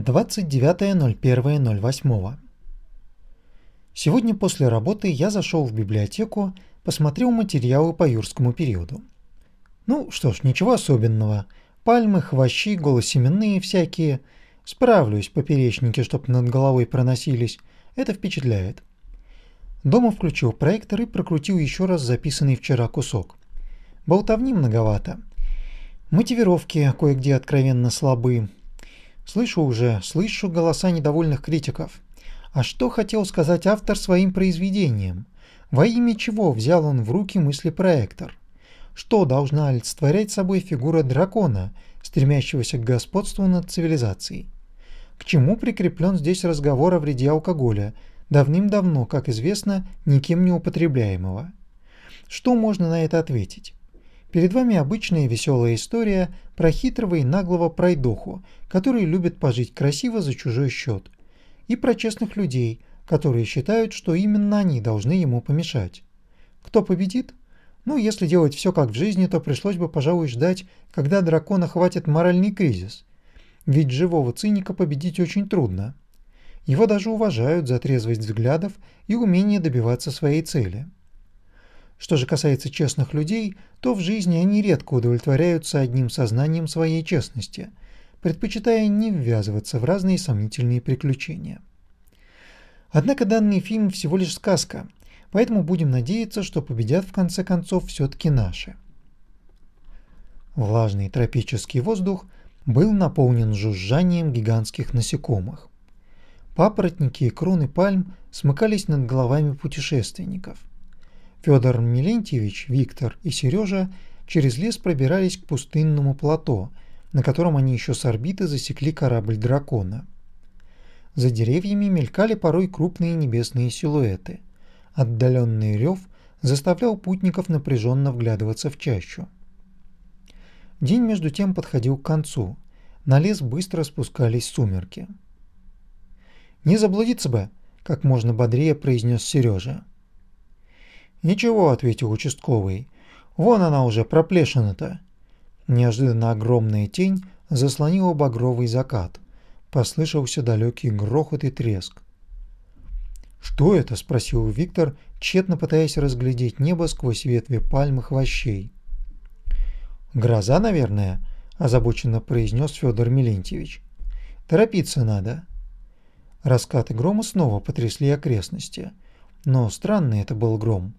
29.01.08 Сегодня после работы я зашел в библиотеку, посмотрел материалы по юрскому периоду. Ну что ж, ничего особенного. Пальмы, хвощи, голосеменные всякие. Справлюсь, поперечники, чтоб над головой проносились. Это впечатляет. Дома включил проектор и прокрутил еще раз записанный вчера кусок. Болтовни многовато. Мотивировки кое-где откровенно слабы, Слышу уже, слышу голоса недовольных критиков. А что хотел сказать автор своим произведением? Во имя чего взял он в руки мыслепроектор? Что должна олицетворять собой фигура дракона, стремящегося к господству над цивилизацией? К чему прикреплен здесь разговор о вреде алкоголя, давным-давно, как известно, никем не употребляемого? Что можно на это ответить? Перед вами обычная веселая история про хитрого и наглого пройдоху, который любит пожить красиво за чужой счет, и про честных людей, которые считают, что именно они должны ему помешать. Кто победит? Ну, если делать все как в жизни, то пришлось бы, пожалуй, ждать, когда дракона хватит моральный кризис. Ведь живого циника победить очень трудно. Его даже уважают за трезвость взглядов и умение добиваться своей цели. Что же касается честных людей, то в жизни они редко удовлетворяются одним сознанием своей честности, предпочитая не ввязываться в разные сомнительные приключения. Однако данный фильм всего лишь сказка, поэтому будем надеяться, что победят в конце концов все-таки наши. Влажный тропический воздух был наполнен жужжанием гигантских насекомых. Папоротники и кроны пальм смыкались над головами путешественников – Федор Милентьевич, Виктор и Сережа через лес пробирались к пустынному плато, на котором они еще с орбиты засекли корабль дракона. За деревьями мелькали порой крупные небесные силуэты. Отдаленный рев заставлял путников напряженно вглядываться в чащу. День между тем подходил к концу. На лес быстро спускались сумерки. «Не заблудиться бы!» – как можно бодрее произнес Сережа. «Ничего», — ответил участковый. «Вон она уже проплешина-то». Неожиданно огромная тень заслонила багровый закат. Послышался далекий грохот и треск. «Что это?» – спросил Виктор, тщетно пытаясь разглядеть небо сквозь ветви пальм и хвощей. «Гроза, наверное», – озабоченно произнес Федор Милентьевич. «Торопиться надо». Раскаты грома снова потрясли окрестности. Но странный это был гром.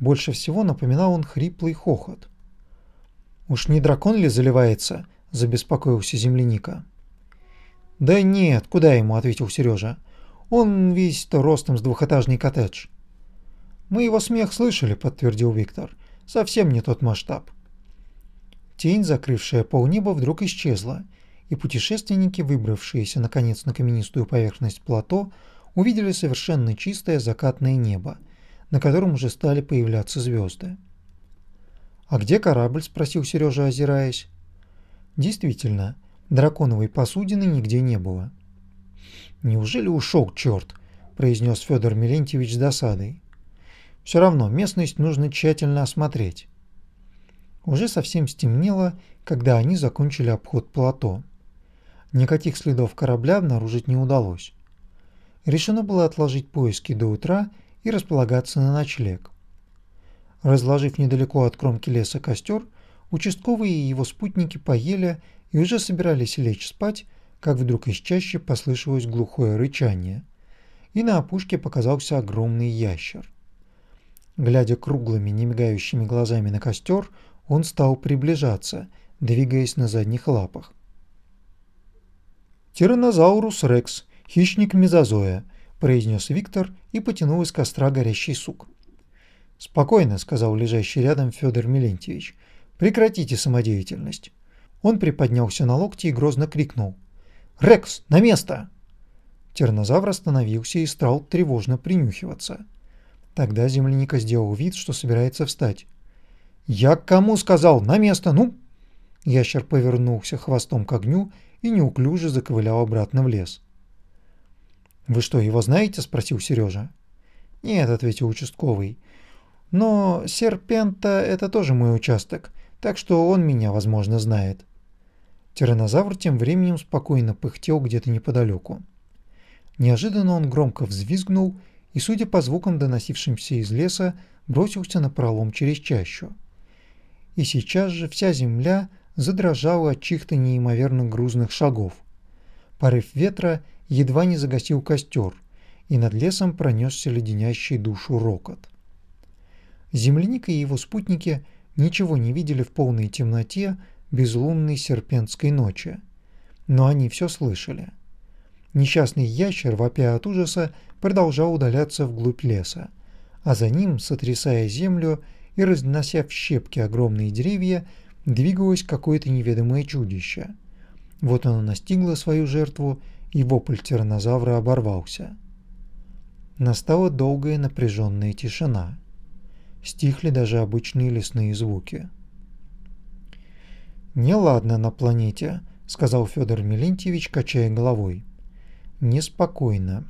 Больше всего напоминал он хриплый хохот. «Уж не дракон ли заливается?» – забеспокоился земляника. «Да нет, куда ему?» – ответил Сережа. «Он весь-то ростом с двухэтажный коттедж». «Мы его смех слышали», – подтвердил Виктор. «Совсем не тот масштаб». Тень, закрывшая полнеба, вдруг исчезла, и путешественники, выбравшиеся наконец на каменистую поверхность плато, увидели совершенно чистое закатное небо – на котором уже стали появляться звезды. «А где корабль?» – спросил Сережа, озираясь. Действительно, драконовой посудины нигде не было. «Неужели ушел черт?» – произнес Федор Милентьевич с досадой. «Все равно местность нужно тщательно осмотреть». Уже совсем стемнело, когда они закончили обход плато. Никаких следов корабля обнаружить не удалось. Решено было отложить поиски до утра и располагаться на ночлег. Разложив недалеко от кромки леса костер, участковые и его спутники поели и уже собирались лечь спать, как вдруг из чащи послышалось глухое рычание, и на опушке показался огромный ящер. Глядя круглыми, немигающими глазами на костер, он стал приближаться, двигаясь на задних лапах. Тиранозаурус рекс, хищник мезозоя, произнес Виктор и потянул из костра горящий сук. «Спокойно», — сказал лежащий рядом Федор Милентьевич. «Прекратите самодеятельность». Он приподнялся на локти и грозно крикнул. «Рекс, на место!» Тернозавр остановился и стал тревожно принюхиваться. Тогда земляника сделал вид, что собирается встать. «Я кому сказал? На место, ну!» Ящер повернулся хвостом к огню и неуклюже заковылял обратно в лес. «Вы что, его знаете?» – спросил Сережа. «Нет», – ответил участковый. «Но Серпента – это тоже мой участок, так что он меня, возможно, знает». Тиранозавр тем временем спокойно пыхтел где-то неподалеку. Неожиданно он громко взвизгнул и, судя по звукам, доносившимся из леса, бросился на пролом через чащу. И сейчас же вся земля задрожала от чьих-то неимоверно грузных шагов. Порыв ветра едва не загасил костер, и над лесом пронесся леденящий душу рокот. Земляник и его спутники ничего не видели в полной темноте безлунной серпентской ночи, но они все слышали. Несчастный ящер, вопя от ужаса, продолжал удаляться вглубь леса, а за ним, сотрясая землю и разнося в щепки огромные деревья, двигалось какое-то неведомое чудище. Вот оно настигло свою жертву, и вопль тираннозавра оборвался. Настала долгая напряженная тишина. Стихли даже обычные лесные звуки. «Неладно на планете», — сказал Федор Милентьевич, качая головой. «Неспокойно.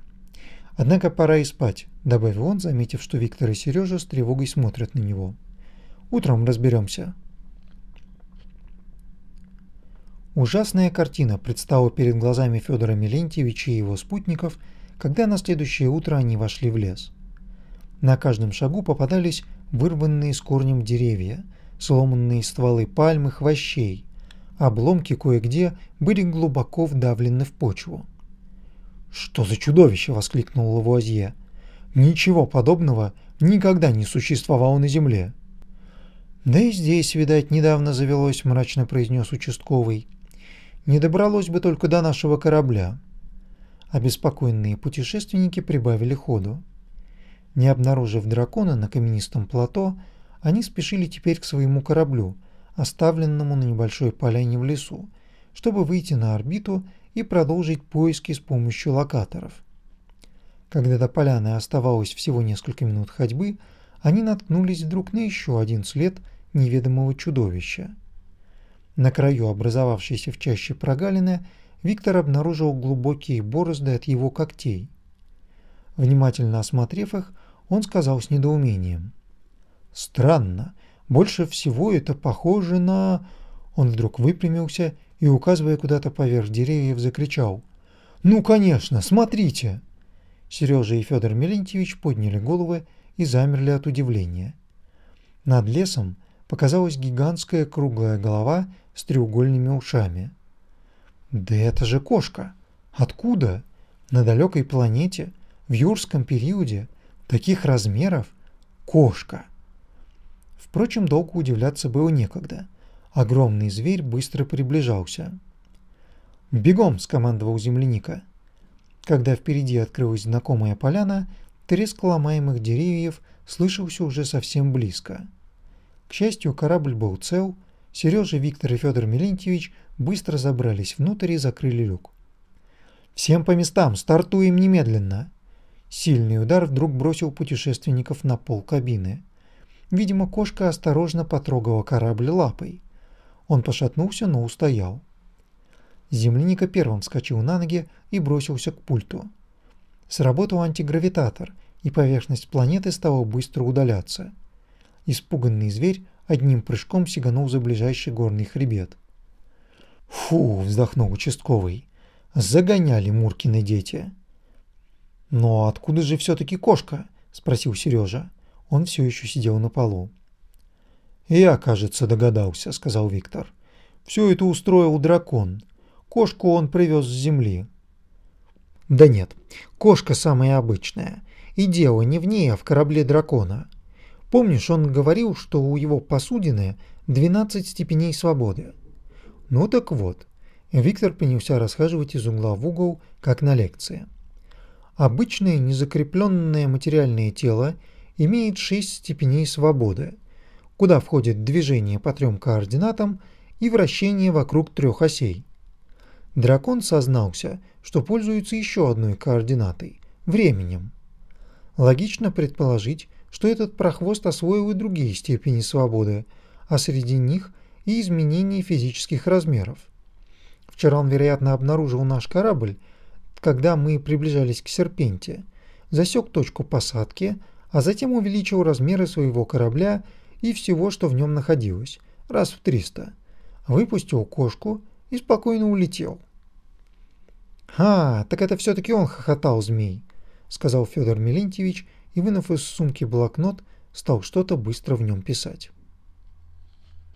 Однако пора и спать», — добавил он, заметив, что Виктор и Сережа с тревогой смотрят на него. «Утром разберемся». Ужасная картина предстала перед глазами Федора Милентьевича и его спутников, когда на следующее утро они вошли в лес. На каждом шагу попадались вырванные с корнем деревья, сломанные стволы пальмы, хвощей. Обломки кое-где были глубоко вдавлены в почву. «Что за чудовище!» — воскликнул Лавуазье. «Ничего подобного никогда не существовало на Земле». «Да и здесь, видать, недавно завелось», — мрачно произнес участковый. «Не добралось бы только до нашего корабля». Обеспокоенные путешественники прибавили ходу. Не обнаружив дракона на каменистом плато, они спешили теперь к своему кораблю, оставленному на небольшой поляне в лесу, чтобы выйти на орбиту и продолжить поиски с помощью локаторов. Когда до поляны оставалось всего несколько минут ходьбы, они наткнулись вдруг на еще один след неведомого чудовища. На краю образовавшейся в чаще прогалины Виктор обнаружил глубокие борозды от его когтей. Внимательно осмотрев их, он сказал с недоумением – Странно. Больше всего это похоже на... Он вдруг выпрямился и, указывая куда-то поверх деревьев, закричал. «Ну, конечно, смотрите!» Сережа и Федор Мелентьевич подняли головы и замерли от удивления. Над лесом показалась гигантская круглая голова с треугольными ушами. «Да это же кошка! Откуда? На далекой планете, в юрском периоде, таких размеров? Кошка!» Впрочем, долго удивляться было некогда. Огромный зверь быстро приближался. «Бегом!» – скомандовал земляника. Когда впереди открылась знакомая поляна, треск ломаемых деревьев слышался уже совсем близко. К счастью, корабль был цел, Сережа, Виктор и Федор Милентьевич быстро забрались внутрь и закрыли люк. «Всем по местам! Стартуем немедленно!» Сильный удар вдруг бросил путешественников на пол кабины. Видимо, кошка осторожно потрогала корабль лапой. Он пошатнулся, но устоял. Земляника первым вскочил на ноги и бросился к пульту. Сработал антигравитатор, и поверхность планеты стала быстро удаляться. Испуганный зверь одним прыжком сиганул за ближайший горный хребет. «Фу!» – вздохнул участковый. «Загоняли Муркины дети!» «Но откуда же все-таки кошка?» – спросил Сережа. Он все еще сидел на полу. «Я, кажется, догадался», — сказал Виктор. «Все это устроил дракон. Кошку он привез с земли». «Да нет, кошка самая обычная. И дело не в ней, а в корабле дракона. Помнишь, он говорил, что у его посудины 12 степеней свободы? Ну так вот». Виктор принялся расхаживать из угла в угол, как на лекции. Обычное незакрепленное материальное тело — имеет шесть степеней свободы, куда входит движение по трем координатам и вращение вокруг трех осей. Дракон сознался, что пользуется еще одной координатой – временем. Логично предположить, что этот прохвост освоил и другие степени свободы, а среди них и изменение физических размеров. Вчера он, вероятно, обнаружил наш корабль, когда мы приближались к Серпенте, засек точку посадки – а затем увеличил размеры своего корабля и всего, что в нем находилось, раз в 300. Выпустил кошку и спокойно улетел. «А, так это все-таки он хохотал, змей», — сказал Федор Мелентьевич и, вынув из сумки блокнот, стал что-то быстро в нем писать.